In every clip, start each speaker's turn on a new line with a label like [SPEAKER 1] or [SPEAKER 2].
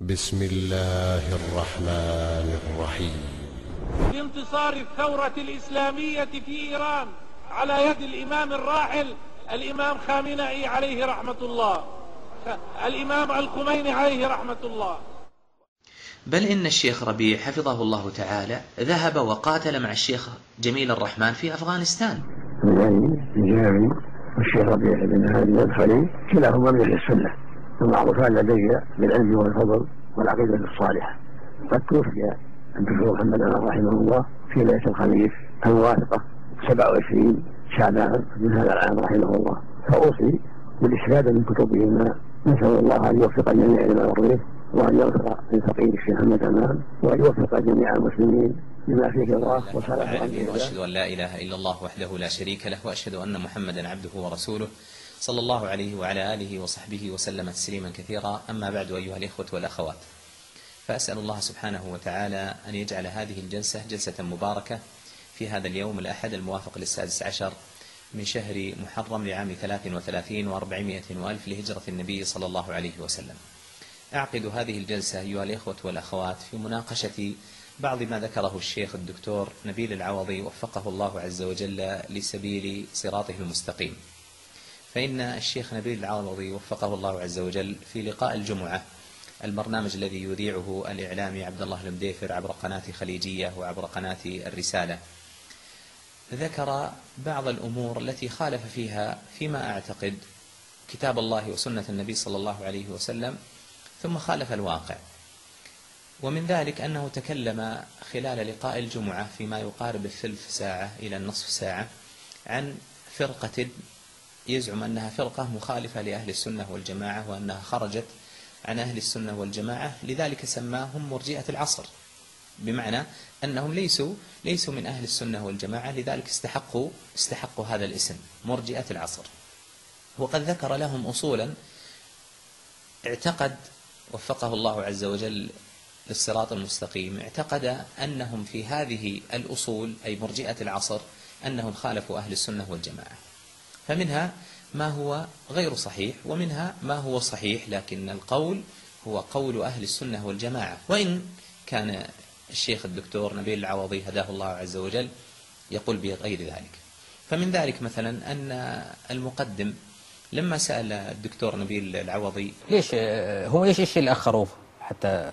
[SPEAKER 1] بسم الله الرحمن الرحيم.
[SPEAKER 2] بانتصار الثورة الإسلامية في إيران على يد الإمام الراحل الإمام خامنئي عليه رحمة الله. الإمام الخميني عليه رحمة الله.
[SPEAKER 3] بل إن الشيخ ربيع حفظه الله تعالى ذهب وقاتل مع الشيخ جميل الرحمن في أفغانستان.
[SPEAKER 4] الجامي والشيخ ربيع بن هادي المدخلي كلاهما من أهل السنة ومعروفان لدي بالعلم والفضل والعقيدة الصالحة. قد توفي الدكتور محمد أنور رحمه الله في ليلة الخميس الموافقه 27 شعبان من هذا العام رحمه الله. فأوصي بالاستفاده من كتبهما. نسأل الله أن يوفق الجميع لما يرضيه وان يغفر للفقير الشيخ محمد أمان وأن يوفق جميع المسلمين لما فيه رضاه وصلاح
[SPEAKER 3] وأشهد أن لا إله إلا الله وحده لا شريك له وأشهد أن محمدا عبده ورسوله. صلى الله عليه وعلى آله وصحبه وسلم تسليما كثيرا. أما بعد أيها الإخوة والأخوات فأسأل الله سبحانه وتعالى أن يجعل هذه الجلسة جلسة مباركة في هذا اليوم الأحد الموافق للسادس عشر من شهر محرم لعام 33 و400 وألف لهجرة النبي صلى الله عليه وسلم. أعقد هذه الجلسة أيها الإخوة والأخوات في مناقشة بعض ما ذكره الشيخ الدكتور نبيل العوضي وفقه الله عز وجل لسبيل صراطه المستقيم. فإن الشيخ نبيل العوضي وفقه الله عز وجل في لقاء الجمعة البرنامج الذي يذيعه الإعلامي عبد الله المديفر عبر قناة خليجية وعبر قناة الرسالة. ذكر بعض الأمور التي خالف فيها فيما أعتقد كتاب الله وسنة النبي صلى الله عليه وسلم ثم خالف الواقع. ومن ذلك أنه تكلم خلال لقاء الجمعة فيما يقارب الثلث ساعة إلى النصف ساعة عن فرقة يزعم أنها فرقة مخالفة لأهل السنة والجماعة وأنها خرجت عن أهل السنة والجماعة لذلك سماهم مرجئة العصر. بمعنى أنهم ليسوا ليسوا من أهل السنة والجماعة لذلك استحقوا استحقوا هذا الاسم مرجئة العصر. وقد ذكر لهم أصولا اعتقد وفقه الله عز وجل للصراط المستقيم اعتقد أنهم في هذه الأصول أي مرجئة العصر أنهم خالفوا أهل السنة والجماعة. فمنها ما هو غير صحيح ومنها ما هو صحيح لكن القول هو قول أهل السنة والجماعة. وإن كان الشيخ الدكتور نبيل العوضي هداه الله عز وجل يقول بغير ذلك. فمن ذلك مثلا أن المقدم لما سأل الدكتور نبيل العوضي
[SPEAKER 5] ليش هو ليش الشيء اللي أخروه؟ حتى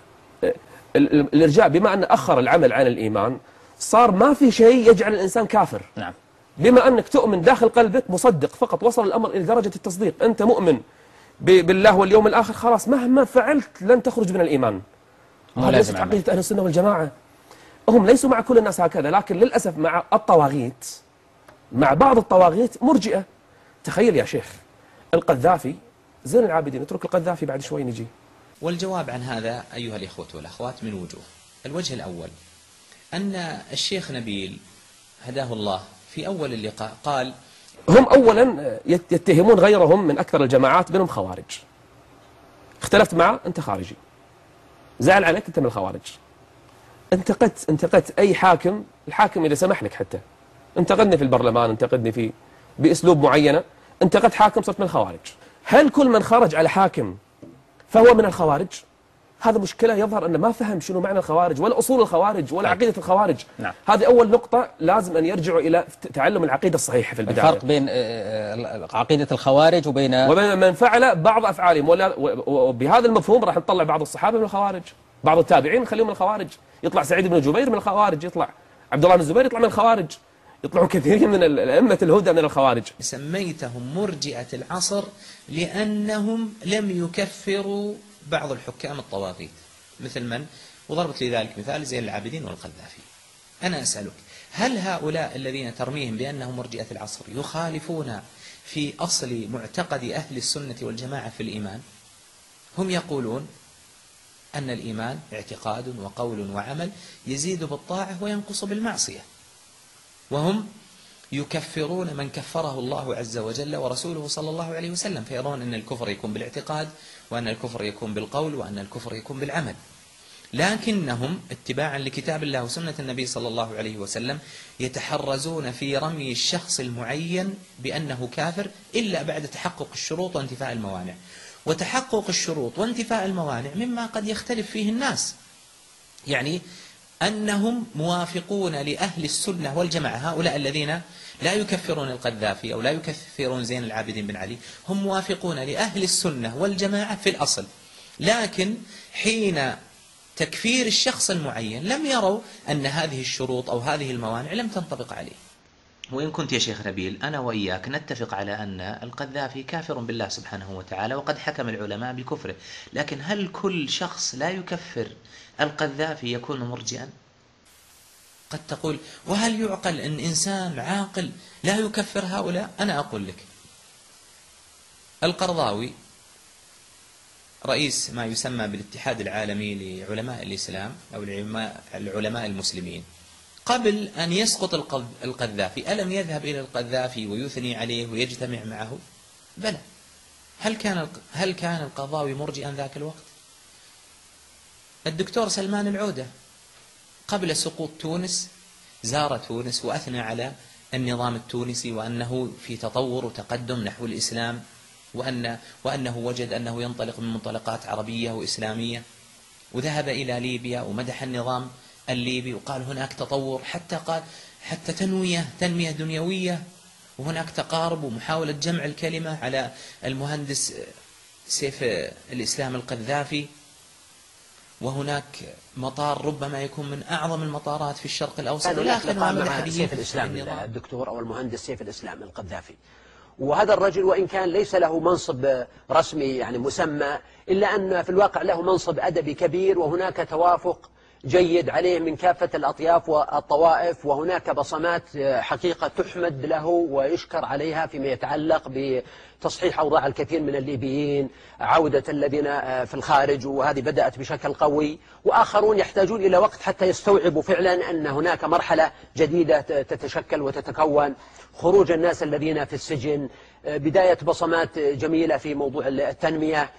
[SPEAKER 6] الإرجاع بما أن أخر العمل عن الإيمان صار ما في شيء يجعل الإنسان كافر.
[SPEAKER 5] نعم.
[SPEAKER 6] بما أنك تؤمن داخل قلبك مصدق فقط وصل الأمر إلى درجة التصديق. أنت مؤمن بالله واليوم الآخر خلاص مهما فعلت لن تخرج من الإيمان. هذا ليست. عقيدة أهل السنة والجماعة. هم ليسوا مع كل الناس هكذا لكن للأسف مع الطواغيت مع بعض الطواغيت مرجئة. تخيل يا شيخ القذافي زين العابدين اترك القذافي بعد شوي نجي.
[SPEAKER 3] والجواب عن هذا أيها الإخوة والأخوات من وجوه. الوجه الأول أن الشيخ نبيل هداه الله في أول اللقاء قال
[SPEAKER 6] هم أولا يت- يتهمون غيرهم من أكثر الجماعات منهم خوارج. اختلفت معه أنت خارجي. زعل عليك أنت من الخوارج. انتقدت انتقدت أي حاكم الحاكم إذا سمح لك حتى. انتقدني في البرلمان انتقدني في بأسلوب معينة. انتقدت حاكم صرت من الخوارج. هل كل من خرج على حاكم فهو من الخوارج؟ هذا مشكلة يظهر أنه ما فهم شنو معنى الخوارج ولا أصول الخوارج ولا
[SPEAKER 5] طيب.
[SPEAKER 6] عقيدة الخوارج.
[SPEAKER 5] نعم.
[SPEAKER 6] هذه أول نقطة لازم أن يرجعوا إلى تعلم العقيدة الصحيحة في البداية.
[SPEAKER 5] الفرق بين آه، عقيدة الخوارج وبين
[SPEAKER 6] وبين من فعل بعض ولا- و- وبهذا المفهوم راح نطلع بعض الصحابة من الخوارج. بعض التابعين نخليهم من الخوارج. يطلع سعيد بن جبير من الخوارج يطلع عبد الله بن الزبير يطلع من الخوارج. يطلعون كثيرين من الائمه الهدى من الخوارج.
[SPEAKER 3] سميتهم مرجئة العصر لأنهم لم يكفروا بعض الحكام الطواغيت. مثل من؟ وضربت لي ذلك مثال زين العابدين والقذافي. أنا أسألك هل هؤلاء الذين ترميهم بأنهم مرجئة العصر يخالفون في أصل معتقد أهل السنة والجماعة في الإيمان؟ هم يقولون أن الإيمان اعتقاد وقول وعمل يزيد بالطاعة وينقص بالمعصية. وهم يكفرون من كفره الله عز وجل ورسوله صلى الله عليه وسلم فيرون أن الكفر يكون بالاعتقاد وأن الكفر يكون بالقول وأن الكفر يكون بالعمل. لكنهم اتباعا لكتاب الله وسنة النبي صلى الله عليه وسلم يتحرزون في رمي الشخص المعين بأنه كافر إلا بعد تحقق الشروط وانتفاء الموانع. وتحقق الشروط وانتفاء الموانع مما قد يختلف فيه الناس. يعني أنهم موافقون لأهل السنة والجماعة هؤلاء الذين لا يكفرون القذافي أو لا يكفرون زين العابدين بن علي. هم موافقون لأهل السنة والجماعة في الأصل. لكن حين تكفير الشخص المعين لم يروا أن هذه الشروط أو هذه الموانع لم تنطبق عليه. وإن كنت يا شيخ نبيل أنا وإياك نتفق على أن القذافي كافر بالله سبحانه وتعالى وقد حكم العلماء بكفره. لكن هل كل شخص لا يكفر القذافي يكون مرجئا؟ قد تقول وهل يعقل أن إنسان عاقل لا يكفر هؤلاء؟ أنا أقول لك. القرضاوي رئيس ما يسمى بالاتحاد العالمي لعلماء الإسلام أو العلماء المسلمين. قبل أن يسقط القذافي ألم يذهب إلى القذافي ويثني عليه ويجتمع معه؟ بلى. هل كان هل كان القضاوي مرجئا ذاك الوقت؟ الدكتور سلمان العودة. قبل سقوط تونس زار تونس وأثنى على النظام التونسي وأنه في تطور وتقدم نحو الإسلام وأن وأنه وجد أنه ينطلق من منطلقات عربية وإسلامية. وذهب إلى ليبيا ومدح النظام الليبي وقال هناك تطور حتى قال حتى تنوية تنمية دنيوية. وهناك تقارب ومحاولة جمع الكلمة على المهندس سيف الإسلام القذافي. وهناك مطار ربما يكون من أعظم المطارات في الشرق الأوسط
[SPEAKER 7] إلى آخره مع سيف الإسلام الدكتور أو المهندس سيف الإسلام القذافي. وهذا الرجل وإن كان ليس له منصب رسمي يعني مسمى إلا أن في الواقع له منصب أدبي كبير وهناك توافق جيد عليه من كافة الأطياف والطوائف وهناك بصمات حقيقة تحمد له ويشكر عليها فيما يتعلق بتصحيح أوضاع الكثير من الليبيين عودة الذين في الخارج وهذه بدأت بشكل قوي. وآخرون يحتاجون إلى وقت حتى يستوعبوا فعلا أن هناك مرحلة جديدة تتشكل وتتكون. خروج الناس الذين في السجن بداية بصمات جميلة في موضوع التنمية. آه،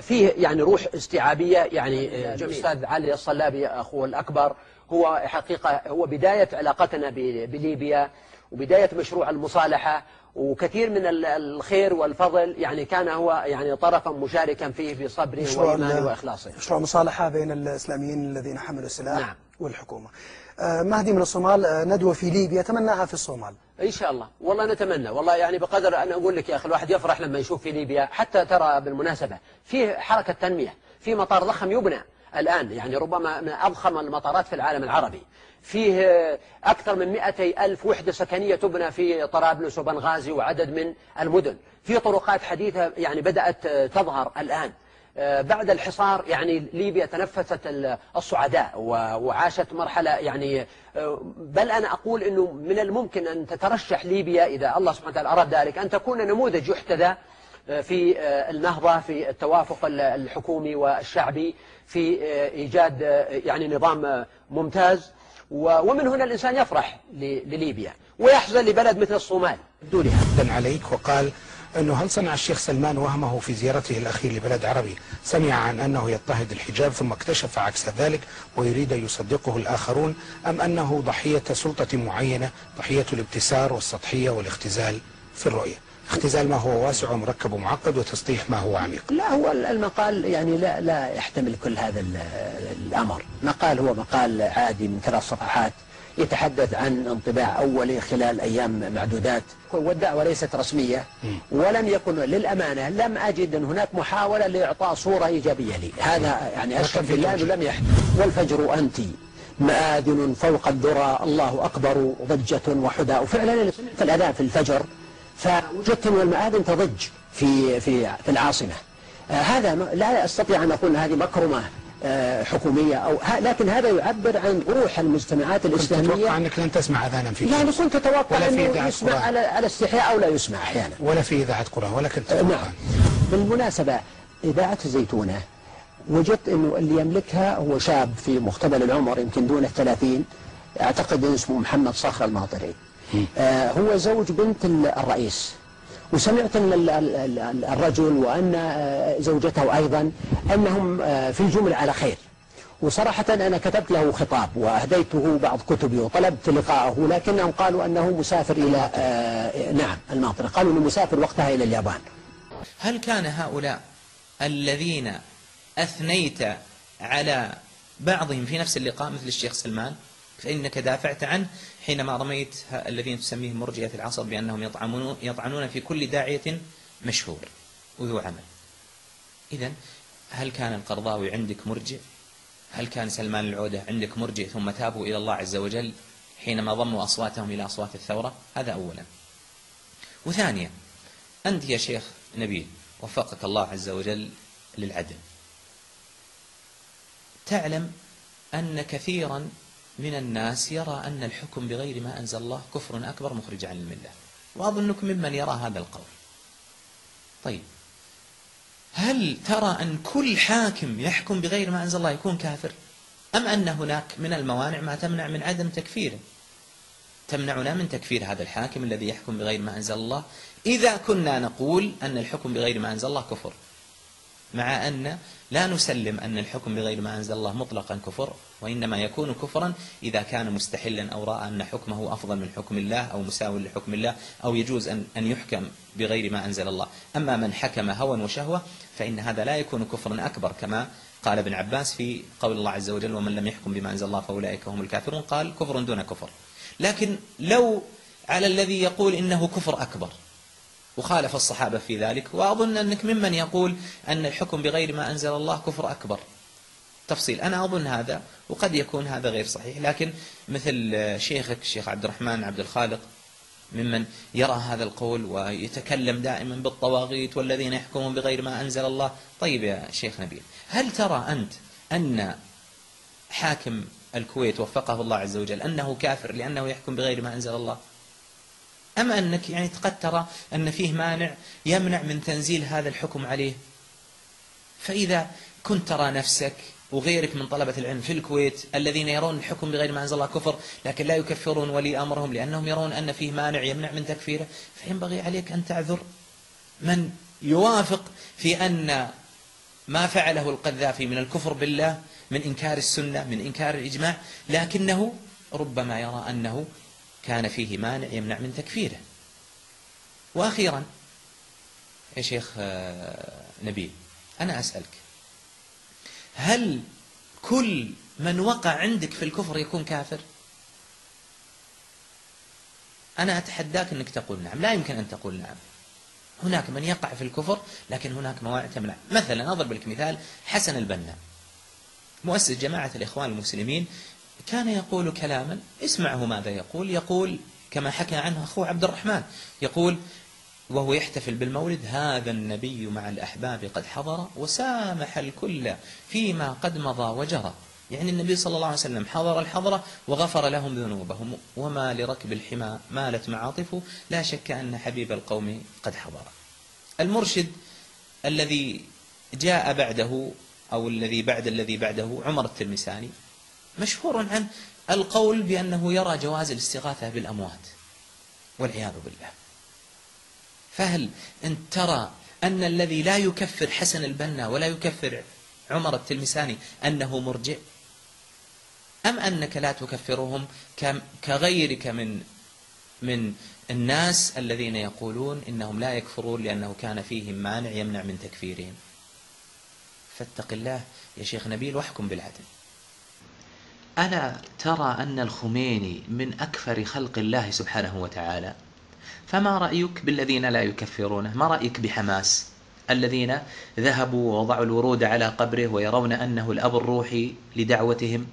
[SPEAKER 7] فيه يعني روح استيعابية يعني آه، الأستاذ علي الصلابي أخوه الأكبر هو حقيقة هو بداية علاقتنا بليبيا وبداية مشروع المصالحة وكثير من الخير والفضل يعني كان هو يعني طرفا مشاركا فيه بصبره وإيمانه وإخلاصه.
[SPEAKER 8] مشروع مصالحة بين الإسلاميين الذين حملوا السلاح نعم. والحكومة. آه، مهدي من الصومال آه، ندوة في ليبيا تمناها في الصومال.
[SPEAKER 7] إن شاء الله. والله نتمنى. والله يعني بقدر أن أقول لك يا أخي الواحد يفرح لما يشوف في ليبيا حتى ترى بالمناسبة في حركة تنمية في مطار ضخم يبنى الآن يعني ربما من أضخم المطارات في العالم العربي. فيه أكثر من 200 ألف وحدة سكنية تبنى في طرابلس وبنغازي وعدد من المدن. في طرقات حديثة يعني بدأت تظهر الآن. آه، بعد الحصار يعني ليبيا تنفست الصعداء وعاشت مرحلة يعني آه، بل أنا أقول أنه من الممكن أن تترشح ليبيا إذا الله سبحانه وتعالى أراد ذلك أن تكون نموذج يحتذى آه، في النهضة في التوافق الحكومي والشعبي في إيجاد يعني نظام ممتاز. ومن هنا الإنسان يفرح لليبيا ويحزن لبلد مثل الصومال.
[SPEAKER 9] دونها عليك وقال أنه هل صنع الشيخ سلمان وهمه في زيارته الأخير لبلد عربي؟ سمع عن أنه يضطهد الحجاب ثم اكتشف عكس ذلك ويريد يصدقه الآخرون أم أنه ضحية سلطة معينة ضحية الابتسار والسطحية والاختزال في الرؤية؟ اختزال ما هو واسع ومركب ومعقد وتسطيح ما هو عميق.
[SPEAKER 7] لا هو المقال يعني لا لا يحتمل كل هذا الأمر. مقال هو مقال عادي من ثلاث صفحات. يتحدث عن انطباع أولي خلال أيام معدودات. والدعوة ليست رسمية ولم يكن للأمانة لم أجد أن هناك محاولة لإعطاء صورة إيجابية لي. هذا يعني أشهد بالله أنه لم يحدث. والفجر أنت مآذن فوق الذرى الله أكبر ضجة وحداء. وفعلا في الأذان في الفجر فوجدت أن المآذن تضج في في في العاصمة. آه هذا لا أستطيع أن أقول هذه مكرمة. حكومية أو لكن هذا يعبر عن روح المجتمعات الإسلامية كنت
[SPEAKER 9] تتوقع أنك لن تسمع أذانا في
[SPEAKER 7] يعني كنت أتوقع أنه يسمع على, على استحياء أو لا يسمع أحيانا.
[SPEAKER 9] ولا في إذاعة قرآن ولا كنت
[SPEAKER 7] نعم. بالمناسبة إذاعة الزيتونة وجدت أنه اللي يملكها هو شاب في مقتبل العمر يمكن دون الثلاثين أعتقد اسمه محمد صخر الماطري. آه هو زوج بنت الرئيس. وسمعت أن الرجل وأن آه، زوجته أيضا أنهم آه، في الجملة على خير. وصراحة أنا كتبت له خطاب وأهديته بعض كتبي وطلبت لقاءه لكنهم قالوا أنه مسافر إلى آه، نعم الماطرة قالوا أنه مسافر وقتها إلى اليابان.
[SPEAKER 3] هل كان هؤلاء الذين أثنيت على بعضهم في نفس اللقاء مثل الشيخ سلمان؟ فإنك دافعت عنه. حينما رميت الذين تسميهم مرجئة العصر بأنهم يطعنون, يطعنون في كل داعية مشهور وذو عمل. إذا هل كان القرضاوي عندك مرجئ هل كان سلمان العودة عندك مرجئ ثم تابوا إلى الله عز وجل حينما ضموا أصواتهم إلى أصوات الثورة؟ هذا أولا. وثانيا أنت يا شيخ نبيل وفقك الله عز وجل للعدل. تعلم أن كثيرا من الناس يرى أن الحكم بغير ما أنزل الله كفر أكبر مخرج عن الملة. وأظنك ممن يرى هذا القول. طيب. هل ترى أن كل حاكم يحكم بغير ما أنزل الله يكون كافر؟ أم أن هناك من الموانع ما تمنع من عدم تكفيره؟ تمنعنا من تكفير هذا الحاكم الذي يحكم بغير ما أنزل الله؟ إذا كنا نقول أن الحكم بغير ما أنزل الله كفر. مع أن لا نسلم أن الحكم بغير ما أنزل الله مطلقا كفر وإنما يكون كفرا إذا كان مستحلا أو رأى أن حكمه أفضل من حكم الله أو مساو لحكم الله أو يجوز أن أن يحكم بغير ما أنزل الله. أما من حكم هوى وشهوة فإن هذا لا يكون كفرا أكبر كما قال ابن عباس في قول الله عز وجل ومن لم يحكم بما أنزل الله فأولئك هم الكافرون قال كفر دون كفر لكن لو على الذي يقول إنه كفر أكبر وخالف الصحابة في ذلك وأظن أنك ممن يقول أن الحكم بغير ما أنزل الله كفر أكبر. تفصيل أنا أظن هذا وقد يكون هذا غير صحيح. لكن مثل شيخك الشيخ عبد الرحمن عبد الخالق ممن يرى هذا القول ويتكلم دائما بالطواغيت والذين يحكمون بغير ما أنزل الله. طيب يا شيخ نبيل هل ترى أنت أن حاكم الكويت وفقه الله عز وجل أنه كافر لأنه يحكم بغير ما أنزل الله؟ أم أنك يعني قد ترى أن فيه مانع يمنع من تنزيل هذا الحكم عليه؟ فإذا كنت ترى نفسك وغيرك من طلبة العلم في الكويت الذين يرون الحكم بغير ما أنزل الله كفر لكن لا يكفرون ولي أمرهم لأنهم يرون أن فيه مانع يمنع من تكفيره فينبغي عليك أن تعذر. من يوافق في أن ما فعله القذافي من الكفر بالله من إنكار السنة من إنكار الإجماع لكنه ربما يرى أنه كان فيه مانع يمنع من تكفيره. وأخيرا يا شيخ آه، نبيل أنا أسألك هل كل من وقع عندك في الكفر يكون كافر؟ أنا أتحداك أنك تقول نعم. لا يمكن أن تقول نعم. هناك من يقع في الكفر لكن هناك مواعظ تمنع. مثلا أضرب لك مثال حسن البنا مؤسس جماعة الإخوان المسلمين كان يقول كلاما اسمعه ماذا يقول. يقول كما حكى عنه أخوه عبد الرحمن يقول وهو يحتفل بالمولد هذا النبي مع الأحباب قد حضر وسامح الكل فيما قد مضى وجرى. يعني النبي صلى الله عليه وسلم حضر الحضرة وغفر لهم ذنوبهم وما لركب الحمى مالت معاطفه لا شك أن حبيب القوم قد حضر. المرشد الذي جاء بعده أو الذي بعد الذي بعده عمر التلمساني مشهور عن القول بأنه يرى جواز الاستغاثة بالأموات والعياذ بالله. فهل أنت ترى أن الذي لا يكفر حسن البنا ولا يكفر عمر التلمساني أنه مرجئ أم أنك لا تكفرهم كغيرك من من الناس الذين يقولون إنهم لا يكفرون لأنه كان فيهم مانع يمنع من تكفيرهم؟ فاتق الله يا شيخ نبيل واحكم بالعدل. ألا ترى أن الخميني من أكفر خلق الله سبحانه وتعالى؟ فما رأيك بالذين لا يكفرونه؟ ما رأيك بحماس؟ الذين ذهبوا ووضعوا الورود على قبره ويرون أنه الأب الروحي لدعوتهم؟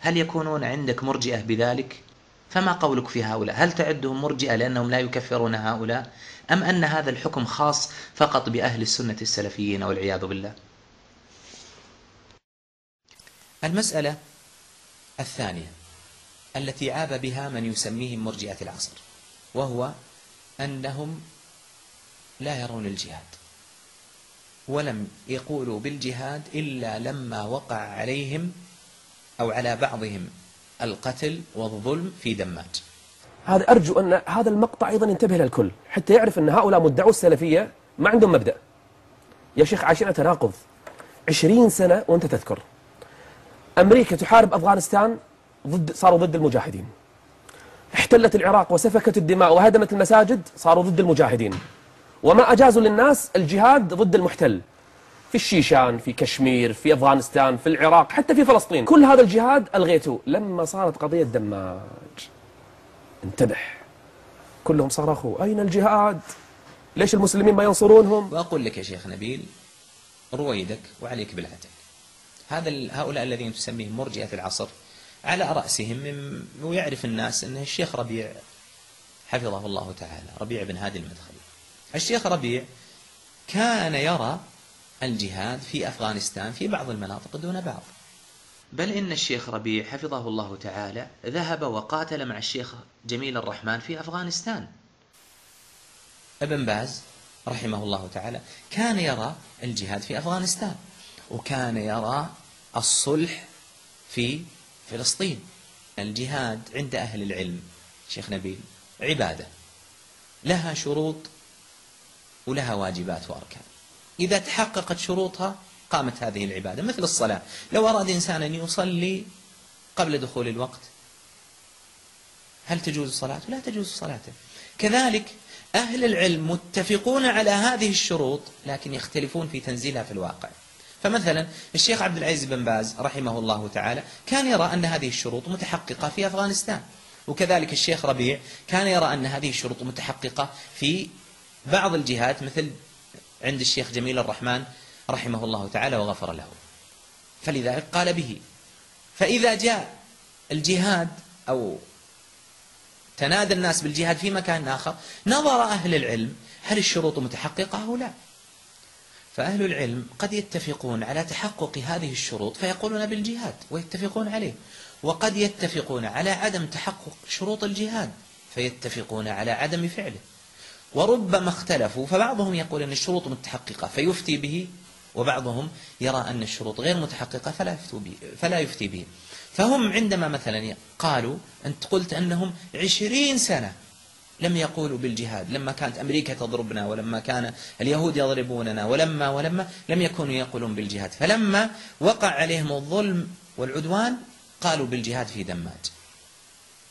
[SPEAKER 3] هل يكونون عندك مرجئة بذلك؟ فما قولك في هؤلاء؟ هل تعدهم مرجئة لأنهم لا يكفرون هؤلاء؟ أم أن هذا الحكم خاص فقط بأهل السنة السلفيين والعياذ بالله؟ المسألة الثانية التي عاب بها من يسميهم مرجئة العصر وهو أنهم لا يرون الجهاد ولم يقولوا بالجهاد إلا لما وقع عليهم أو على بعضهم القتل والظلم في دماج
[SPEAKER 6] هذا أرجو أن هذا المقطع أيضا ينتبه للكل حتى يعرف أن هؤلاء مدعو السلفية ما عندهم مبدأ. يا شيخ عايشين تناقض عشرين سنة وأنت تذكر. أمريكا تحارب أفغانستان ضد صاروا ضد المجاهدين. احتلت العراق وسفكت الدماء وهدمت المساجد صاروا ضد المجاهدين. وما أجازوا للناس الجهاد ضد المحتل. في الشيشان في كشمير في أفغانستان في العراق حتى في فلسطين. كل هذا الجهاد ألغيته. لما صارت قضية دماج. انتبه. كلهم صرخوا أين الجهاد؟ ليش المسلمين ما ينصرونهم؟
[SPEAKER 3] وأقول لك يا شيخ نبيل رويدك وعليك بالعتق. هذا هؤلاء الذين تسميهم مرجئة العصر على رأسهم ويعرف الناس أن الشيخ ربيع حفظه الله تعالى ربيع بن هادي المدخلي. الشيخ ربيع كان يرى الجهاد في أفغانستان في بعض المناطق دون بعض. بل إن الشيخ ربيع حفظه الله تعالى ذهب وقاتل مع الشيخ جميل الرحمن في أفغانستان. ابن باز رحمه الله تعالى كان يرى الجهاد في أفغانستان. وكان يرى الصلح في فلسطين. الجهاد عند أهل العلم. شيخ نبيل عبادة. لها شروط ولها واجبات وأركان. إذا تحققت شروطها قامت هذه العبادة مثل الصلاة. لو أراد إنسان أن يصلي قبل دخول الوقت هل تجوز صلاته؟ لا تجوز صلاته. كذلك أهل العلم متفقون على هذه الشروط لكن يختلفون في تنزيلها في الواقع. فمثلا الشيخ عبد العزيز بن باز رحمه الله تعالى كان يرى أن هذه الشروط متحققة في أفغانستان وكذلك الشيخ ربيع كان يرى أن هذه الشروط متحققة في بعض الجهات مثل عند الشيخ جميل الرحمن رحمه الله تعالى وغفر له. فلذلك قال به فإذا جاء الجهاد أو تنادى الناس بالجهاد في مكان آخر نظر أهل العلم هل الشروط متحققة أو لا. فأهل العلم قد يتفقون على تحقق هذه الشروط فيقولون بالجهاد ويتفقون عليه وقد يتفقون على عدم تحقق شروط الجهاد فيتفقون على عدم فعله. وربما اختلفوا فبعضهم يقول أن الشروط متحققة فيفتي به وبعضهم يرى أن الشروط غير متحققة فلا فلا يفتي به. فهم عندما مثلا قالوا أنت قلت أنهم عشرين سنة لم يقولوا بالجهاد لما كانت أمريكا تضربنا ولما كان اليهود يضربوننا ولما ولما لم يكونوا يقولون بالجهاد. فلما وقع عليهم الظلم والعدوان قالوا بالجهاد في دماج.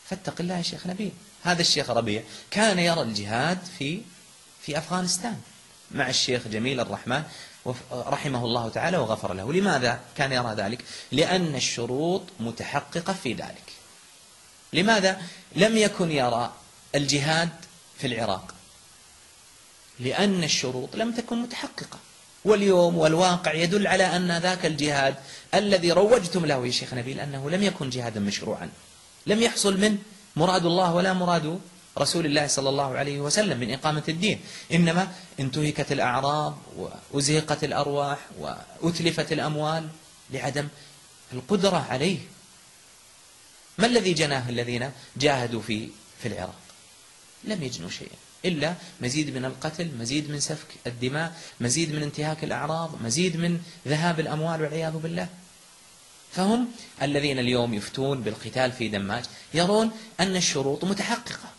[SPEAKER 3] فاتق الله يا شيخ نبيل. هذا الشيخ ربيع كان يرى الجهاد في في أفغانستان مع الشيخ جميل الرحمن رحمه الله تعالى وغفر له. لماذا كان يرى ذلك؟ لأن الشروط متحققة في ذلك. لماذا لم يكن يرى الجهاد في العراق. لأن الشروط لم تكن متحققة. واليوم والواقع يدل على أن ذاك الجهاد الذي روجتم له يا شيخ نبيل أنه لم يكن جهادا مشروعا. لم يحصل منه مراد الله ولا مراد رسول الله صلى الله عليه وسلم من إقامة الدين. إنما انتهكت الأعراض وأزهقت الأرواح وأتلفت الأموال لعدم القدرة عليه. ما الذي جناه الذين جاهدوا في في العراق؟ لم يجنوا شيئا. إلا مزيد من القتل مزيد من سفك الدماء مزيد من انتهاك الأعراض مزيد من ذهاب الأموال والعياذ بالله. فهم الذين اليوم يفتون بالقتال في دماج يرون أن الشروط متحققة.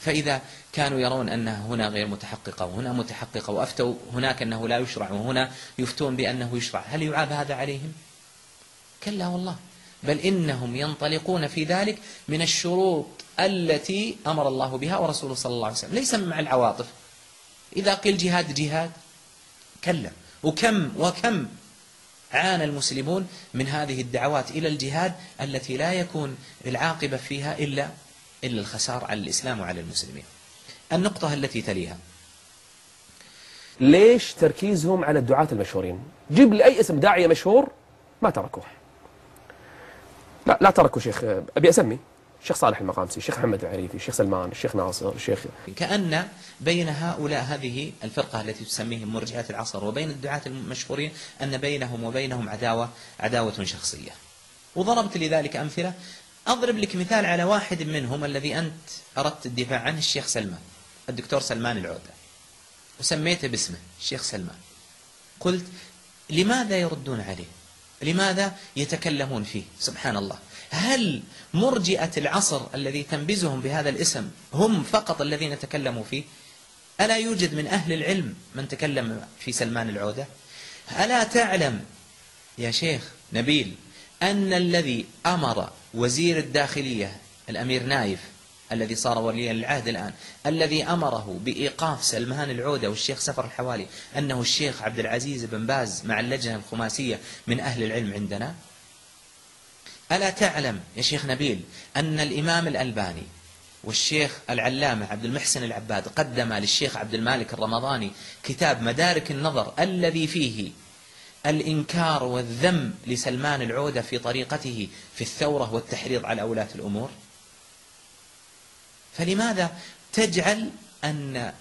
[SPEAKER 3] فإذا كانوا يرون أنها هنا غير متحققة وهنا متحققة وأفتوا هناك أنه لا يشرع وهنا يفتون بأنه يشرع هل يعاب هذا عليهم؟ كلا والله. بل إنهم ينطلقون في ذلك من الشروط التي أمر الله بها ورسوله صلى الله عليه وسلم. ليس مع العواطف. إذا قيل جهاد جهاد. كلا. وكم وكم عانى المسلمون من هذه الدعوات إلى الجهاد التي لا يكون العاقبة فيها إلا إلا الخسار على الإسلام وعلى المسلمين. النقطة التي تليها.
[SPEAKER 6] ليش تركيزهم على الدعاة المشهورين؟ جيب لي أي اسم داعية مشهور ما تركوه. لا لا تركوا شيخ أبي أسمي. الشيخ صالح المقامسي الشيخ محمد العريفي الشيخ سلمان الشيخ ناصر الشيخ
[SPEAKER 3] كأن بين هؤلاء هذه الفرقة التي تسميهم مرجئة العصر وبين الدعاة المشهورين أن بينهم وبينهم عداوة عداوة شخصية. وضربت لذلك أمثلة. أضرب لك مثال على واحد منهم الذي أنت أردت الدفاع عنه الشيخ سلمان الدكتور سلمان العودة. وسميته باسمه الشيخ سلمان. قلت لماذا يردون عليه؟ لماذا يتكلمون فيه؟ سبحان الله هل مرجئة العصر الذي تنبزهم بهذا الاسم هم فقط الذين تكلموا فيه؟ ألا يوجد من أهل العلم من تكلم في سلمان العودة؟ ألا تعلم يا شيخ نبيل أن الذي أمر وزير الداخلية الأمير نايف الذي صار ولي العهد الآن الذي أمره بإيقاف سلمان العودة والشيخ سفر الحوالي أنه الشيخ عبد العزيز بن باز مع اللجنة الخماسية من أهل العلم عندنا؟ ألا تعلم يا شيخ نبيل أن الإمام الألباني والشيخ العلامة عبد المحسن العباد قدم للشيخ عبد المالك الرمضاني كتاب مدارك النظر الذي فيه الإنكار والذم لسلمان العودة في طريقته في الثورة والتحريض على أولاة الأمور؟ فلماذا تجعل أن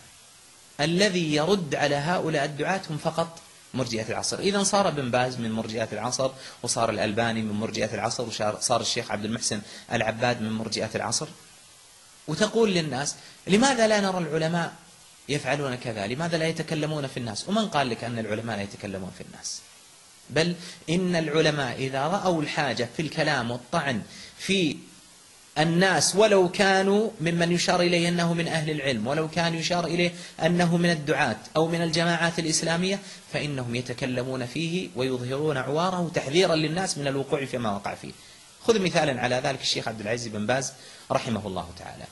[SPEAKER 3] الذي يرد على هؤلاء الدعاة هم فقط مرجئة العصر؟ إذا صار ابن باز من مرجئة العصر وصار الألباني من مرجئة العصر وصار الشيخ عبد المحسن العباد من مرجئة العصر. وتقول للناس لماذا لا نرى العلماء يفعلون كذا؟ لماذا لا يتكلمون في الناس؟ ومن قال لك أن العلماء لا يتكلمون في الناس؟ بل إن العلماء إذا رأوا الحاجة في الكلام والطعن في الناس ولو كانوا ممن يشار إليه أنه من أهل العلم ولو كان يشار إليه أنه من الدعاة أو من الجماعات الإسلامية فإنهم يتكلمون فيه ويظهرون عواره تحذيرا للناس من الوقوع فيما وقع فيه. خذ مثالا على ذلك الشيخ عبد العزيز بن باز رحمه الله تعالى.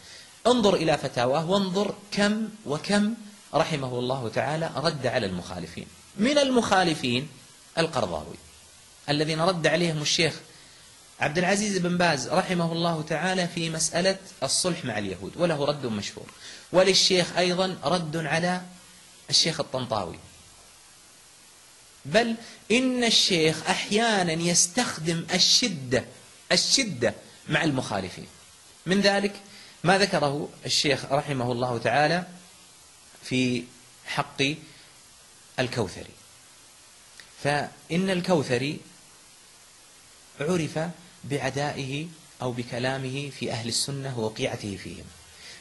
[SPEAKER 3] انظر إلى فتاواه وانظر كم وكم رحمه الله تعالى رد على المخالفين. من المخالفين القرضاوي الذين رد عليهم الشيخ عبد العزيز بن باز رحمه الله تعالى في مسألة الصلح مع اليهود وله رد مشهور. وللشيخ أيضا رد على الشيخ الطنطاوي. بل إن الشيخ أحيانا يستخدم الشدة الشدة مع المخالفين. من ذلك ما ذكره الشيخ رحمه الله تعالى في حق الكوثري. فإن الكوثري عرف بعدائه أو بكلامه في أهل السنة ووقيعته فيهم.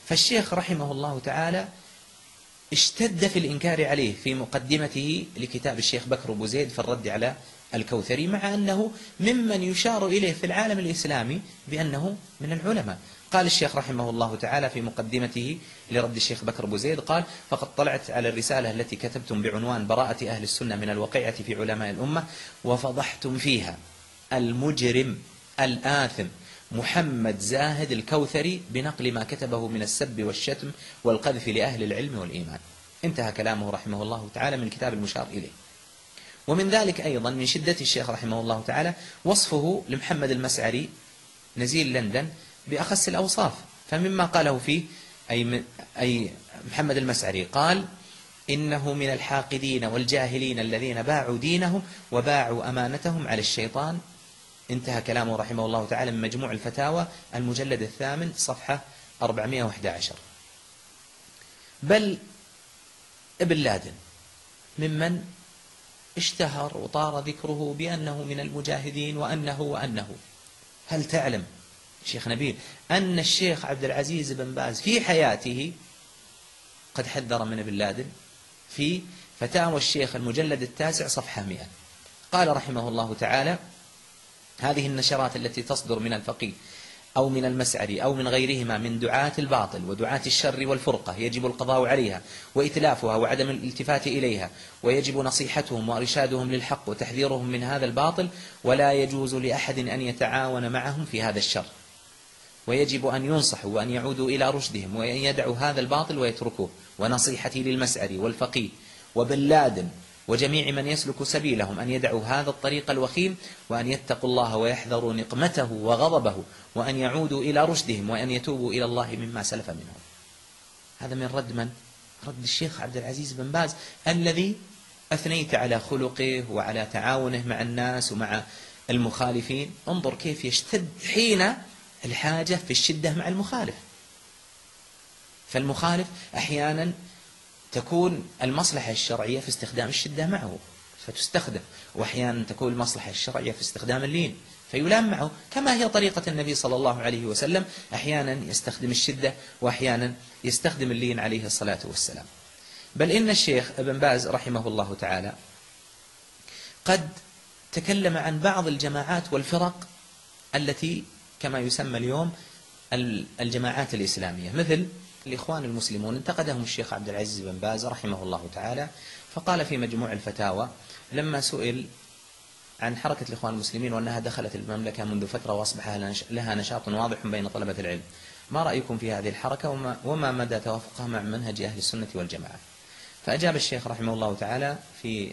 [SPEAKER 3] فالشيخ رحمه الله تعالى اشتد في الإنكار عليه في مقدمته لكتاب الشيخ بكر أبو زيد في الرد على الكوثري مع أنه ممن يشار إليه في العالم الإسلامي بأنه من العلماء. قال الشيخ رحمه الله تعالى في مقدمته لرد الشيخ بكر أبو زيد قال فقد طلعت على الرسالة التي كتبتم بعنوان براءة أهل السنة من الوقيعة في علماء الأمة وفضحتم فيها المجرم الآثم محمد زاهد الكوثري بنقل ما كتبه من السب والشتم والقذف لأهل العلم والإيمان. انتهى كلامه رحمه الله تعالى من الكتاب المشار إليه. ومن ذلك أيضا من شدة الشيخ رحمه الله تعالى وصفه لمحمد المسعري نزيل لندن بأخس الأوصاف. فمما قاله فيه أي, أي محمد المسعري قال إنه من الحاقدين والجاهلين الذين باعوا دينهم وباعوا أمانتهم على الشيطان انتهى كلامه رحمه الله تعالى من مجموع الفتاوى المجلد الثامن صفحة 411 بل ابن لادن ممن اشتهر وطار ذكره بأنه من المجاهدين وأنه وأنه. هل تعلم شيخ نبيل أن الشيخ عبد العزيز بن باز في حياته قد حذر من ابن لادن في فتاوى الشيخ المجلد التاسع صفحة 100 قال رحمه الله تعالى هذه النشرات التي تصدر من الفقيه أو من المسعري أو من غيرهما من دعاة الباطل ودعاة الشر والفرقة يجب القضاء عليها وإتلافها وعدم الالتفات إليها ويجب نصيحتهم وإرشادهم للحق وتحذيرهم من هذا الباطل ولا يجوز لأحد أن يتعاون معهم في هذا الشر. ويجب أن ينصحوا وأن يعودوا إلى رشدهم وأن يدعوا هذا الباطل ويتركوه. ونصيحتي للمسعري والفقيه وبن لادن وجميع من يسلك سبيلهم أن يدعوا هذا الطريق الوخيم وأن يتقوا الله ويحذروا نقمته وغضبه وأن يعودوا إلى رشدهم وأن يتوبوا إلى الله مما سلف منهم. هذا من رد من؟ رد الشيخ عبد العزيز بن باز الذي أثنيت على خلقه وعلى تعاونه مع الناس ومع المخالفين. انظر كيف يشتد حين الحاجة في الشدة مع المخالف. فالمخالف أحيانا تكون المصلحة الشرعية في استخدام الشدة معه فتستخدم. وأحيانا تكون المصلحة الشرعية في استخدام اللين فيلان معه. كما هي طريقة النبي صلى الله عليه وسلم أحيانا يستخدم الشدة وأحيانا يستخدم اللين عليه الصلاة والسلام. بل إن الشيخ ابن باز رحمه الله تعالى قد تكلم عن بعض الجماعات والفرق التي كما يسمى اليوم الجماعات الإسلامية. مثل الإخوان المسلمون انتقدهم الشيخ عبد العزيز بن باز رحمه الله تعالى فقال في مجموع الفتاوى لما سئل عن حركة الإخوان المسلمين وأنها دخلت المملكة منذ فترة وأصبح لها نشاط واضح بين طلبة العلم. ما رأيكم في هذه الحركة وما, وما مدى توافقها مع منهج أهل السنة والجماعة؟ فأجاب الشيخ رحمه الله تعالى في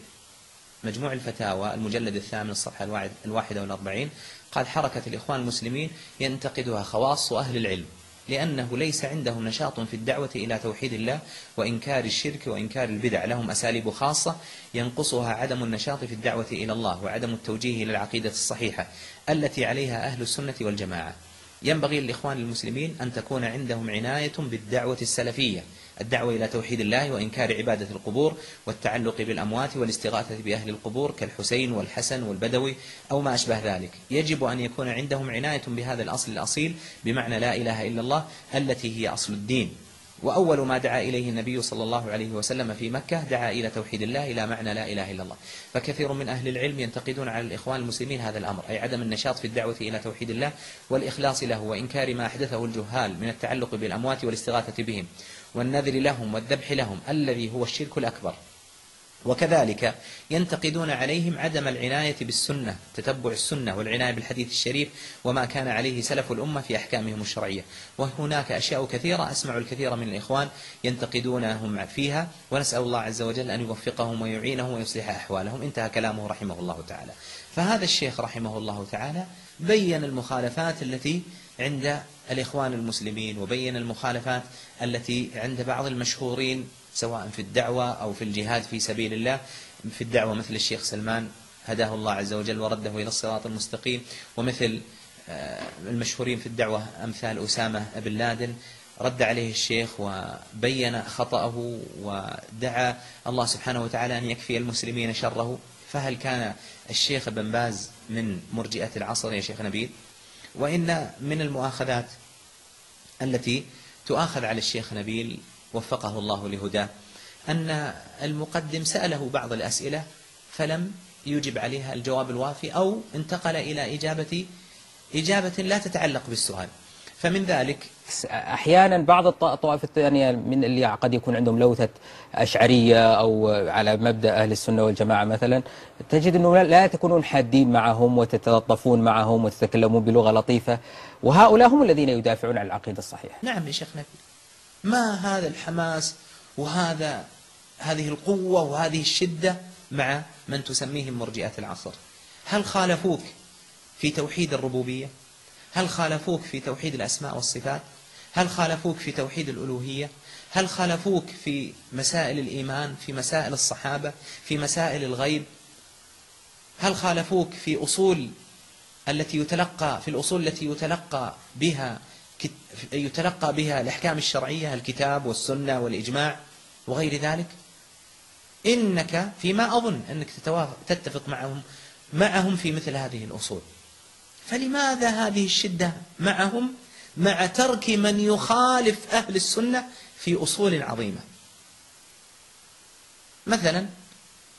[SPEAKER 3] مجموع الفتاوى المجلد الثامن الصفحة الواحدة والأربعين قال حركة الإخوان المسلمين ينتقدها خواص أهل العلم. لأنه ليس عندهم نشاط في الدعوة إلى توحيد الله وإنكار الشرك وإنكار البدع. لهم أساليب خاصة ينقصها عدم النشاط في الدعوة إلى الله وعدم التوجيه إلى العقيدة الصحيحة التي عليها أهل السنة والجماعة. ينبغي للإخوان المسلمين أن تكون عندهم عناية بالدعوة السلفية. الدعوة إلى توحيد الله وإنكار عبادة القبور والتعلق بالأموات والاستغاثة بأهل القبور كالحسين والحسن والبدوي أو ما أشبه ذلك. يجب أن يكون عندهم عناية بهذا الأصل الأصيل بمعنى لا إله إلا الله التي هي أصل الدين. وأول ما دعا إليه النبي صلى الله عليه وسلم في مكة دعا إلى توحيد الله إلى معنى لا إله إلا الله. فكثير من أهل العلم ينتقدون على الإخوان المسلمين هذا الأمر أي عدم النشاط في الدعوة إلى توحيد الله والإخلاص له وإنكار ما أحدثه الجهال من التعلق بالأموات والاستغاثة بهم. والنذر لهم والذبح لهم الذي هو الشرك الأكبر. وكذلك ينتقدون عليهم عدم العناية بالسنة تتبع السنة والعناية بالحديث الشريف وما كان عليه سلف الأمة في أحكامهم الشرعية. وهناك أشياء كثيرة أسمع الكثير من الإخوان ينتقدونهم فيها ونسأل الله عز وجل أن يوفقهم ويعينهم ويصلح أحوالهم. انتهى كلامه رحمه الله تعالى. فهذا الشيخ رحمه الله تعالى بين المخالفات التي عند الإخوان المسلمين وبين المخالفات التي عند بعض المشهورين سواء في الدعوة أو في الجهاد في سبيل الله في الدعوة مثل الشيخ سلمان هداه الله عز وجل ورده إلى الصراط المستقيم ومثل آه، المشهورين في الدعوة أمثال أسامة بن لادن رد عليه الشيخ وبين خطأه ودعا الله سبحانه وتعالى أن يكفي المسلمين شره. فهل كان الشيخ بن باز من مرجئة العصر يا شيخ نبيل؟ وإن من المؤاخذات التي تؤاخذ على الشيخ نبيل وفقه الله لهداه أن المقدم سأله بعض الأسئلة فلم يجب عليها الجواب الوافي أو انتقل إلى إجابة إجابة لا تتعلق بالسؤال. فمن ذلك
[SPEAKER 5] أحيانا بعض الطوائف الثانية من اللي قد يكون عندهم لوثة أشعرية أو على مبدأ أهل السنة والجماعة مثلا تجد أنه لا تكونون حادين معهم وتتلطفون معهم وتتكلمون بلغة لطيفة وهؤلاء هم الذين يدافعون عن العقيدة الصحيحة.
[SPEAKER 3] نعم يا شيخ نبيل ما هذا الحماس وهذا هذه القوة وهذه الشدة مع من تسميهم مرجئة العصر؟ هل خالفوك في توحيد الربوبية؟ هل خالفوك في توحيد الأسماء والصفات؟ هل خالفوك في توحيد الألوهية؟ هل خالفوك في مسائل الإيمان في مسائل الصحابة في مسائل الغيب؟ هل خالفوك في أصول التي يتلقى في الأصول التي يتلقى بها يتلقى بها الأحكام الشرعية الكتاب والسنة والإجماع وغير ذلك؟ إنك فيما أظن أنك تتفق معهم معهم في مثل هذه الأصول. فلماذا هذه الشدة معهم مع ترك من يخالف أهل السنة في أصول عظيمة؟ مثلا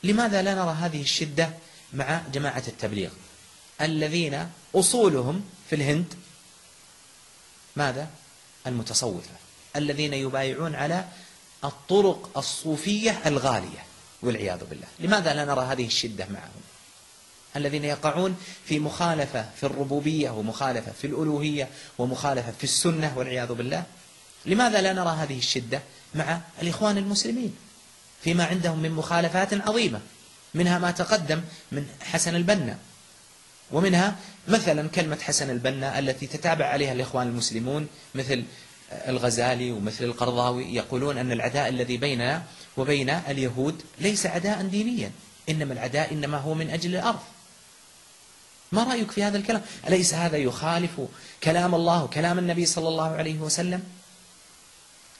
[SPEAKER 3] لماذا لا نرى هذه الشدة مع جماعة التبليغ؟ الذين أصولهم في الهند ماذا؟ المتصوفة. الذين يبايعون على الطرق الصوفية الغالية والعياذ بالله. لماذا لا نرى هذه الشدة معهم؟ الذين يقعون في مخالفة في الربوبية ومخالفة في الألوهية ومخالفة في السنة والعياذ بالله. لماذا لا نرى هذه الشدة مع الإخوان المسلمين فيما عندهم من مخالفات عظيمة؟ منها ما تقدم من حسن البنا ومنها مثلا كلمة حسن البنا التي تتابع عليها الإخوان المسلمون مثل الغزالي ومثل القرضاوي يقولون أن العداء الذي بيننا وبين اليهود ليس عداء دينيا إنما العداء إنما هو من أجل الأرض. ما رأيك في هذا الكلام؟ أليس هذا يخالف كلام الله وكلام النبي صلى الله عليه وسلم؟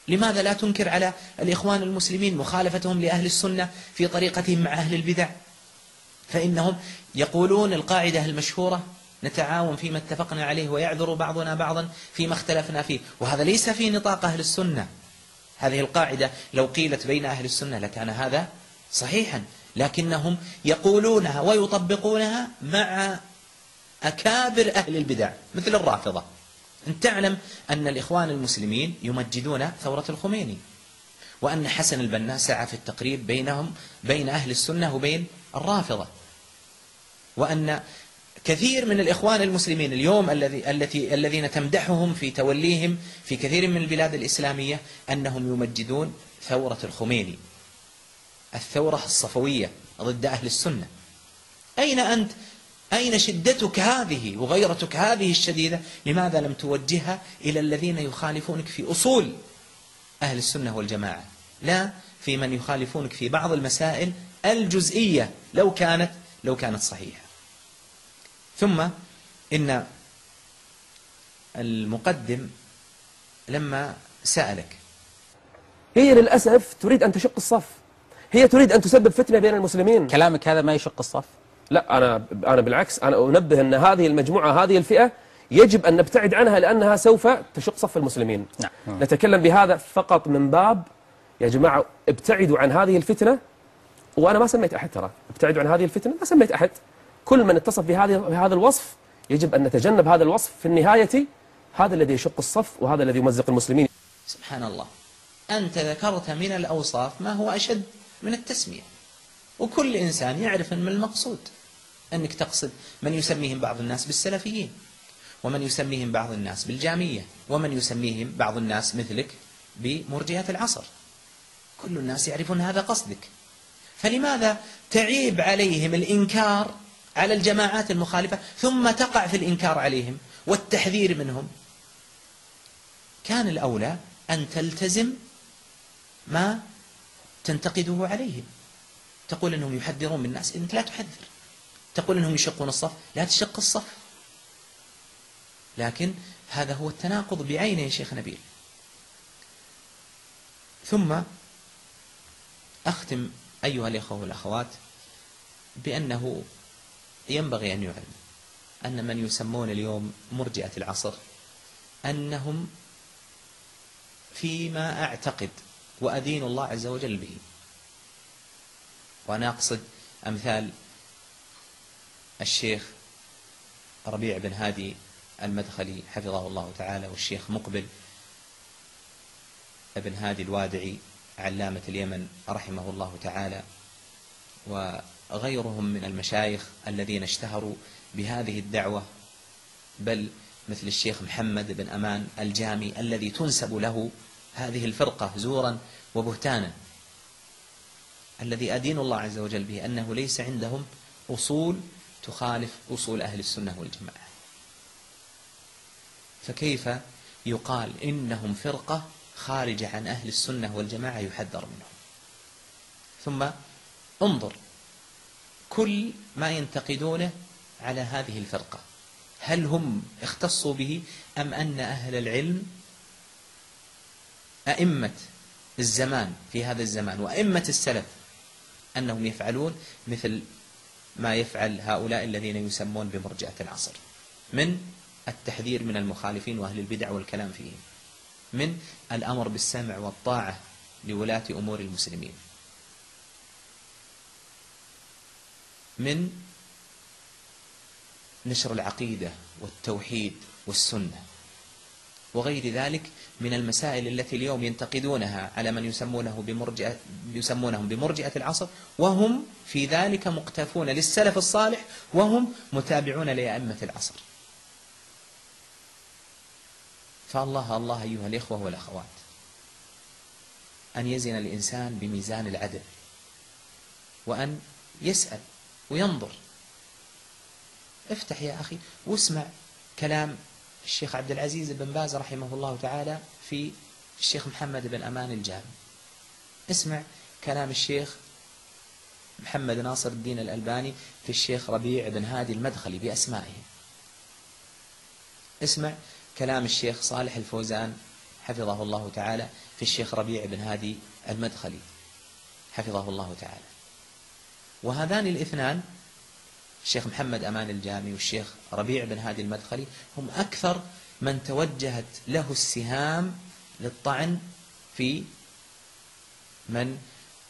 [SPEAKER 3] لماذا لا تنكر على الإخوان المسلمين مخالفتهم لأهل السنة في طريقتهم مع أهل البدع؟ فإنهم يقولون القاعدة المشهورة نتعاون فيما اتفقنا عليه ويعذر بعضنا بعضا فيما اختلفنا فيه. وهذا ليس في نطاق أهل السنة. هذه القاعدة لو قيلت بين أهل السنة لكان هذا صحيحا. لكنهم يقولونها ويطبقونها مع أكابر أهل البدع مثل الرافضة. أن تعلم أن الإخوان المسلمين يمجدون ثورة الخميني وأن حسن البنا سعى في التقريب بينهم بين أهل السنة وبين الرافضة. وأن كثير من الإخوان المسلمين اليوم الذي التي الذين تمدحهم في توليهم في كثير من البلاد الإسلامية أنهم يمجدون ثورة الخميني. الثورة الصفوية ضد أهل السنة. أين أنت؟ أين شدتك هذه وغيرتك هذه الشديدة؟ لماذا لم توجهها إلى الذين يخالفونك في أصول أهل السنة والجماعة؟ لا في من يخالفونك في بعض المسائل الجزئية لو كانت لو كانت صحيحة. ثم إن المقدم لما سألك
[SPEAKER 6] هي للأسف تريد أن تشق الصف. هي تريد أن تسبب فتنة بين المسلمين.
[SPEAKER 5] كلامك هذا ما يشق الصف.
[SPEAKER 6] لا أنا أنا بالعكس أنا أنبه أن هذه المجموعة هذه الفئة يجب أن نبتعد عنها لأنها سوف تشق صف المسلمين.
[SPEAKER 5] نعم.
[SPEAKER 6] نتكلم بهذا فقط من باب يا جماعة ابتعدوا عن هذه الفتنة. وأنا ما سميت أحد ترى. ابتعدوا عن هذه الفتنة ما سميت أحد. كل من اتصف بهذه بهذا الوصف يجب أن نتجنب هذا الوصف في النهاية. هذا الذي يشق الصف وهذا الذي يمزق المسلمين.
[SPEAKER 3] سبحان الله أنت ذكرت من الأوصاف ما هو أشد من التسمية. وكل إنسان يعرف من المقصود. أنك تقصد من يسميهم بعض الناس بالسلفيين ومن يسميهم بعض الناس بالجامية ومن يسميهم بعض الناس مثلك بمرجئة العصر. كل الناس يعرفون هذا قصدك. فلماذا تعيب عليهم الإنكار على الجماعات المخالفة ثم تقع في الإنكار عليهم والتحذير منهم؟ كان الأولى أن تلتزم ما تنتقده عليهم. تقول أنهم يحذرون من الناس أنت لا تحذر. تقول أنهم يشقون الصف؟ لا تشق الصف. لكن هذا هو التناقض بعينه يا شيخ نبيل. ثم أختم أيها الإخوة والأخوات بأنه ينبغي أن يعلم أن من يسمون اليوم مرجئة العصر أنهم فيما أعتقد وأدين الله عز وجل به. وأنا أقصد أمثال الشيخ ربيع بن هادي المدخلي حفظه الله تعالى والشيخ مقبل ابن هادي الوادعي علامة اليمن رحمه الله تعالى وغيرهم من المشايخ الذين اشتهروا بهذه الدعوة بل مثل الشيخ محمد بن أمان الجامي الذي تنسب له هذه الفرقة زورا وبهتانا الذي أدين الله عز وجل به أنه ليس عندهم أصول تخالف أصول أهل السنة والجماعة. فكيف يقال إنهم فرقة خارجة عن أهل السنة والجماعة يحذر منهم؟ ثم انظر كل ما ينتقدونه على هذه الفرقة. هل هم اختصوا به أم أن أهل العلم أئمة الزمان في هذا الزمان وأئمة السلف أنهم يفعلون مثل ما يفعل هؤلاء الذين يسمون بمرجعة العصر. من التحذير من المخالفين وأهل البدع والكلام فيهم. من الأمر بالسمع والطاعة لولاة أمور المسلمين. من نشر العقيدة والتوحيد والسنة. وغير ذلك من المسائل التي اليوم ينتقدونها على من يسمونه بمرجئة يسمونهم بمرجئة العصر وهم في ذلك مقتفون للسلف الصالح وهم متابعون لأئمة العصر. فالله الله أيها الإخوة والأخوات أن يزن الإنسان بميزان العدل وأن يسأل وينظر. افتح يا أخي واسمع كلام الشيخ عبد العزيز بن باز رحمه الله تعالى في الشيخ محمد بن أمان الجامي اسمع كلام الشيخ محمد ناصر الدين الألباني في الشيخ ربيع بن هادي المدخلي بأسمائه. اسمع كلام الشيخ صالح الفوزان حفظه الله تعالى في الشيخ ربيع بن هادي المدخلي. حفظه الله تعالى. وهذان الاثنان الشيخ محمد أمان الجامي والشيخ ربيع بن هادي المدخلي هم أكثر من توجهت له السهام للطعن في من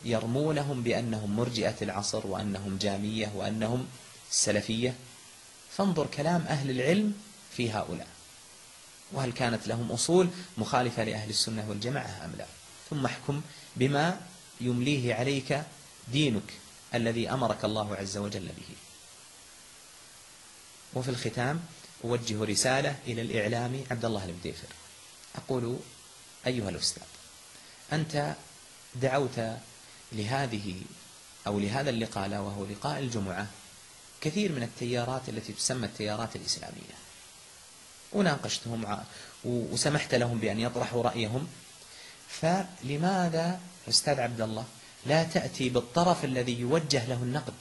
[SPEAKER 3] يرمونهم بأنهم مرجئة العصر وأنهم جامية وأنهم سلفية. فانظر كلام أهل العلم في هؤلاء. وهل كانت لهم أصول مخالفة لأهل السنة والجماعة أم لا؟ ثم احكم بما يمليه عليك دينك الذي أمرك الله عز وجل به. وفي الختام أوجه رسالة إلى الإعلامي عبد الله المديفر أقول أيها الأستاذ أنت دعوت لهذه أو لهذا اللقاء وهو لقاء الجمعة كثير من التيارات التي تسمى التيارات الإسلامية. وناقشتهم وسمحت لهم بأن يطرحوا رأيهم. فلماذا أستاذ عبد الله لا تأتي بالطرف الذي يوجه له النقد؟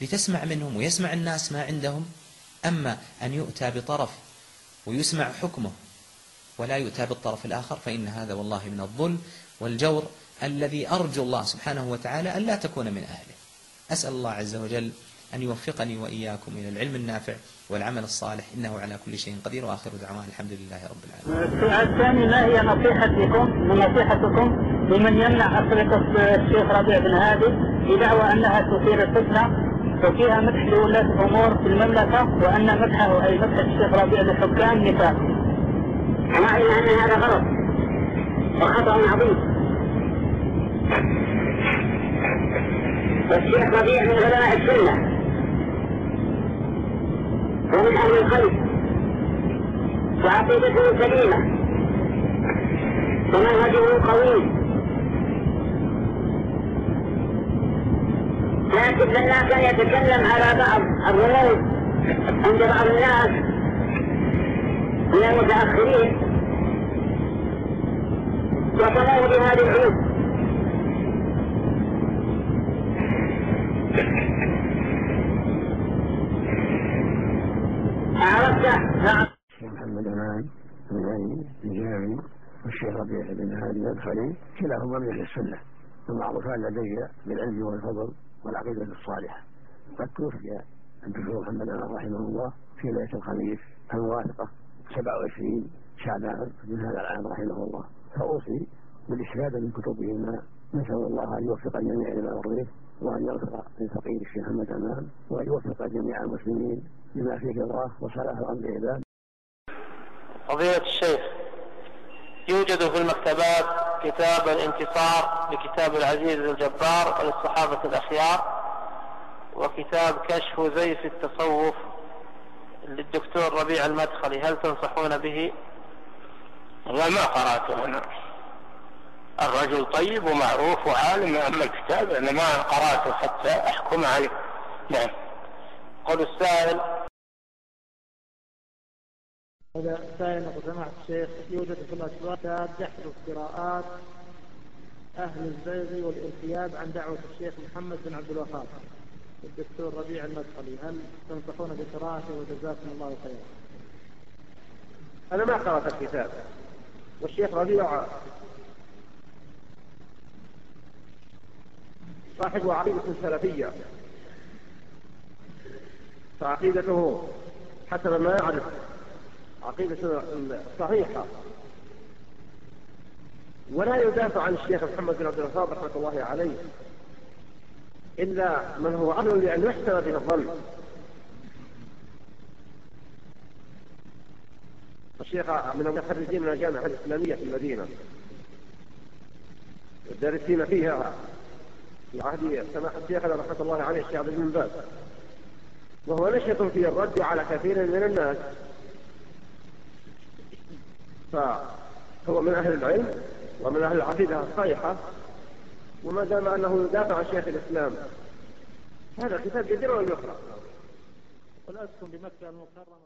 [SPEAKER 3] لتسمع منهم ويسمع الناس ما عندهم أما أن يؤتى بطرف ويسمع حكمه ولا يؤتى بالطرف الآخر فإن هذا والله من الظلم والجور الذي أرجو الله سبحانه وتعالى أن لا تكون من أهله. أسأل الله عز وجل أن يوفقني وإياكم إلى العلم النافع والعمل الصالح إنه على كل شيء قدير وآخر دعوان الحمد لله رب العالمين.
[SPEAKER 10] السؤال الثاني ما هي نصيحتكم؟ نصيحتكم لمن يمنع أطلقة الشيخ ربيع بن هادي بدعوى أنها تثير الفتنة وفيها مدح لولاة الأمور في المملكة وأن مدحه أي مدح الشيخ ربيع للحكام نفاق.
[SPEAKER 11] رأينا أن هذا غلط وخطأ عظيم. والشيخ ربيع من علماء السنة ومن أهل الخير وعقيدته سليمة ومنهجه قوي لكن الناس أن يتكلم على بعض الرموز عند بعض الناس من المتأخرين وتمول هذه العيوب عرفت؟ نعم.
[SPEAKER 4] محمد أمان بن الجامي والشيخ ربيع بن هادي المدخلي كلاهما من أهل السنة ومعروفان لدي بالعلم والفضل والعقيدة الصالحة قد توفي الدكتور محمد رحمه الله في ليلة الخميس الموافقة 27 شعبان من هذا العام رحمه الله فأوصي بالاستفادة من كتبهما نسأل الله أن يوفق جميع لما يرضيه وأن يغفر للفقير الشيخ محمد أمان وأن يوفق جميع المسلمين لما فيه رضاه وصلاح الأمر العباد.
[SPEAKER 12] فضيلة الشيخ يوجد في المكتبات كتاب الانتصار لكتاب العزيز الجبار وللصحابة الأخيار وكتاب كشف زيف التصوف للدكتور ربيع المدخلي. هل تنصحون به؟
[SPEAKER 13] والله ما قرأته أنا. الرجل طيب ومعروف وعالم أما الكتاب أنا ما قرأته حتى أحكم عليه. نعم.
[SPEAKER 12] قل السائل
[SPEAKER 10] هذا سائل سماحة الشيخ يوجد في الأسواق تحدث قراءات أهل الزيغ والإرتياب عن دعوة الشيخ محمد بن عبد الوهاب الدكتور ربيع المدخلي. هل تنصحون بقراءته وجزاكم الله خيرا؟
[SPEAKER 14] أنا ما قرأت الكتاب. والشيخ ربيع صاحب عقيدة سلفية فعقيدته حسب ما يعرف. عقيدة صحيحة. ولا يدافع عن الشيخ محمد بن عبد الوهاب رحمة الله عليه إلا من هو أهل لأن يحسن به الظن. الشيخ من المخرجين من الجامعة الإسلامية في المدينة. الدارسين فيها في عهد سماحة شيخنا رحمة الله عليه الشيخ عبد بن باز. وهو نشط في الرد على كثير من الناس. فهو من أهل العلم ومن أهل العقيدة الصحيحة وما دام أنه يدافع عن شيخ الإسلام هذا كتاب جدير ولا يقرأ
[SPEAKER 10] بمكة المكرمة.